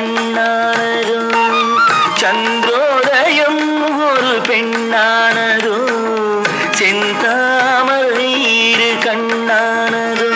கண்ணானதும் சந்தோதயம் ஒரு பெண்ணானதும் செந்தாமல் நீர் கண்ணானதும்.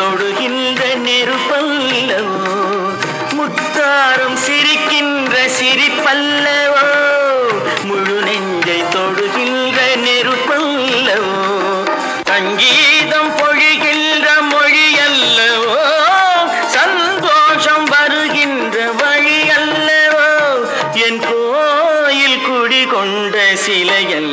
தொடுகின்ற நெருப்பல்லவோ முத்தாரும் சிரிக்கின்ற சிரிப்பல்லவோ முழு நெஞ்சை தொடுகின்ற நெருப்பல்லவோ சங்கீதம் பொழிகின்ற மொழியல்லவோ சந்தோஷம் வருகின்ற வழியல்லவோ என் கோயில் குடிகொண்ட சிலையல்ல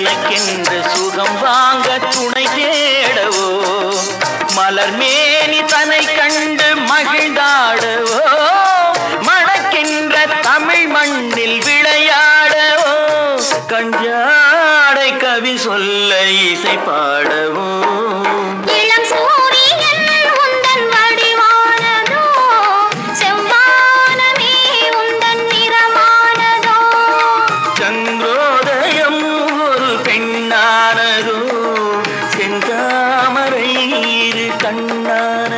எனக்கென்று சுகம் வாங்க துணை தேடவோ? மலர் மேனி தனை கண்டு மகிழ்ந்தாடவோ? மணக்கின்ற தமிழ் மண்ணில் விளையாடவோ? கஞ்சாடை கவி சொல்ல இசை பாடவோ? செந்தாமரை இரு கண்ணார்